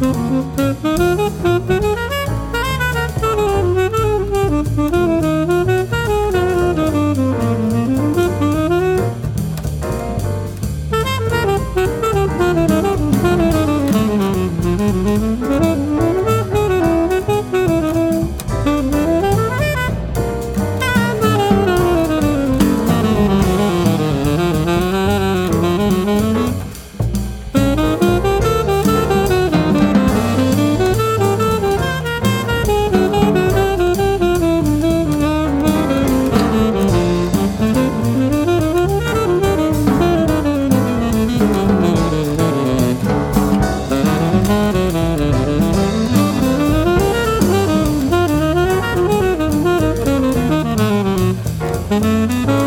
Mm-hmm. Música